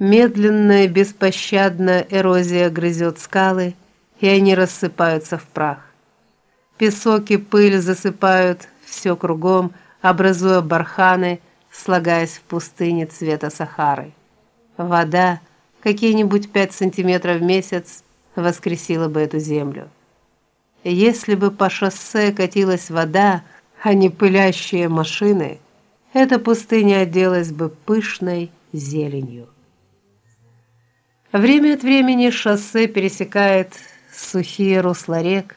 Медленная, беспощадная эрозия грызет скалы, и они рассыпаются в прах. Песок и пыль засыпают все кругом, образуя барханы, слагаясь в пустыне цвета Сахары. Вода, какие-нибудь пять сантиметров в месяц, воскресила бы эту землю. Если бы по шоссе катилась вода, а не пылящие машины, эта пустыня оделась бы пышной зеленью. Время от времени шоссе пересекает сухие русла рек,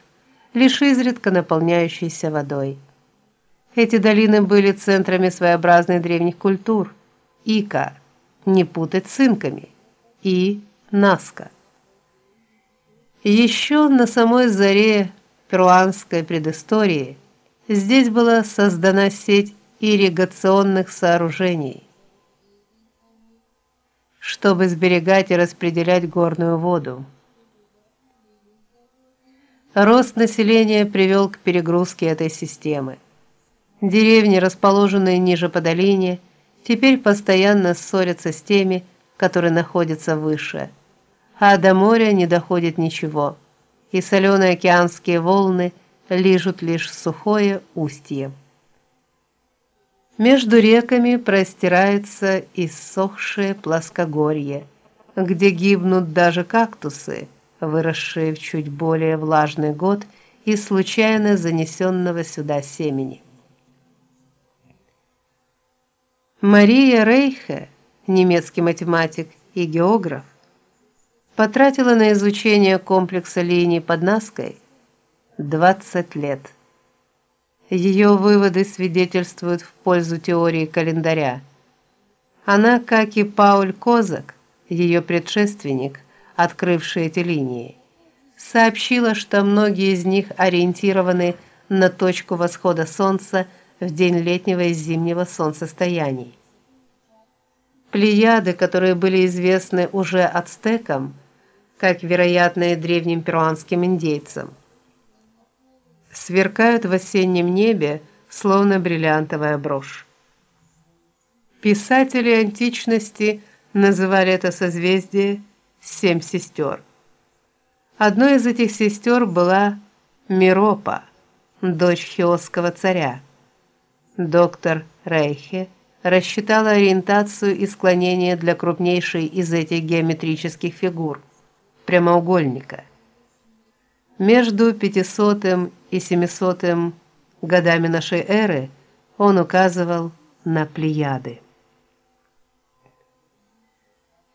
лишь изредка наполняющиеся водой. Эти долины были центрами своеобразной древних культур: Ика, не путать с инками, и Наска. Еще на самой заре перуанской предыстории здесь была создана сеть ирригационных сооружений, чтобы сберегать и распределять горную воду. Рост населения привел к перегрузке этой системы. Деревни, расположенные ниже по долине, теперь постоянно ссорятся с теми, которые находятся выше, а до моря не доходит ничего, и соленые океанские волны лижут лишь сухое устье. Между реками простирается иссохшее плоскогорье, где гибнут даже кактусы, выросшие в чуть более влажный год из случайно занесенного сюда семени. Мария Рейхе, немецкий математик и географ, потратила на изучение комплекса линий под Наской 20 лет. Ее выводы свидетельствуют в пользу теории календаря. Она, как и Пауль Козак, ее предшественник, открывший эти линии, сообщила, что многие из них ориентированы на точку восхода солнца в день летнего и зимнего солнцестояний. Плеяды, которые были известны уже ацтекам, как вероятно и древним перуанским индейцам, сверкают в осеннем небе, словно бриллиантовая брошь. Писатели античности называли это созвездие семь сестер. Одной из этих сестер была Миропа, дочь хиосского царя. Доктор Рейхе рассчитал ориентацию и склонение для крупнейшей из этих геометрических фигур прямоугольника. Между 500 и 700 годами нашей эры он указывал на Плеяды.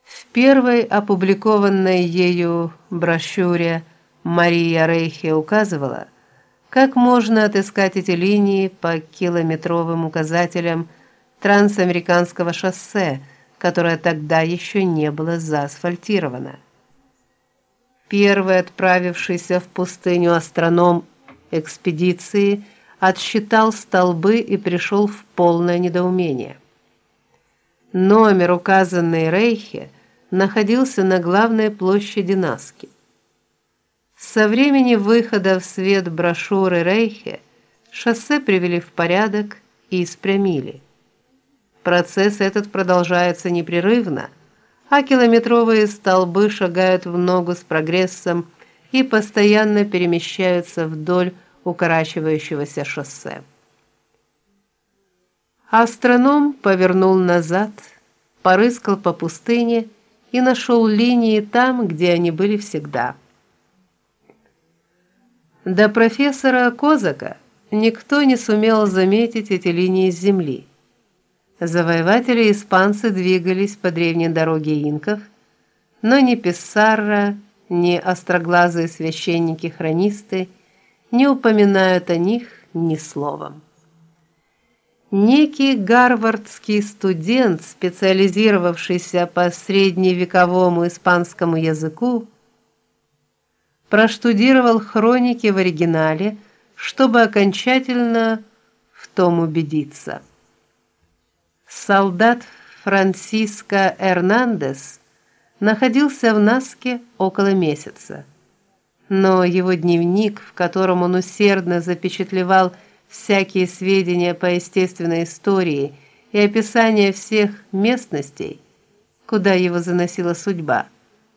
В первой опубликованной ею брошюре Мария Рейхе указывала, как можно отыскать эти линии по километровым указателям трансамериканского шоссе, которое тогда еще не было заасфальтировано. Первый отправившийся в пустыню астроном экспедиции отсчитал столбы и пришел в полное недоумение. Номер, указанный Рейхе, находился на главной площади Наски. Со времени выхода в свет брошюры Рейхе шоссе привели в порядок и испрямили. Процесс этот продолжается непрерывно, а километровые столбы шагают в ногу с прогрессом и постоянно перемещаются вдоль укорачивающегося шоссе. Астроном повернул назад, порыскал по пустыне и нашел линии там, где они были всегда. До профессора Козака никто не сумел заметить эти линии с земли. Завоеватели испанцы двигались по древней дороге инков, но ни Писсарра, ни остроглазые священники-хронисты не упоминают о них ни словом. Некий гарвардский студент, специализировавшийся по средневековому испанскому языку, проштудировал хроники в оригинале, чтобы окончательно в том убедиться. Солдат Франсиско Эрнандес находился в Наске около месяца. Но его дневник, в котором он усердно запечатлевал всякие сведения по естественной истории и описание всех местностей, куда его заносила судьба.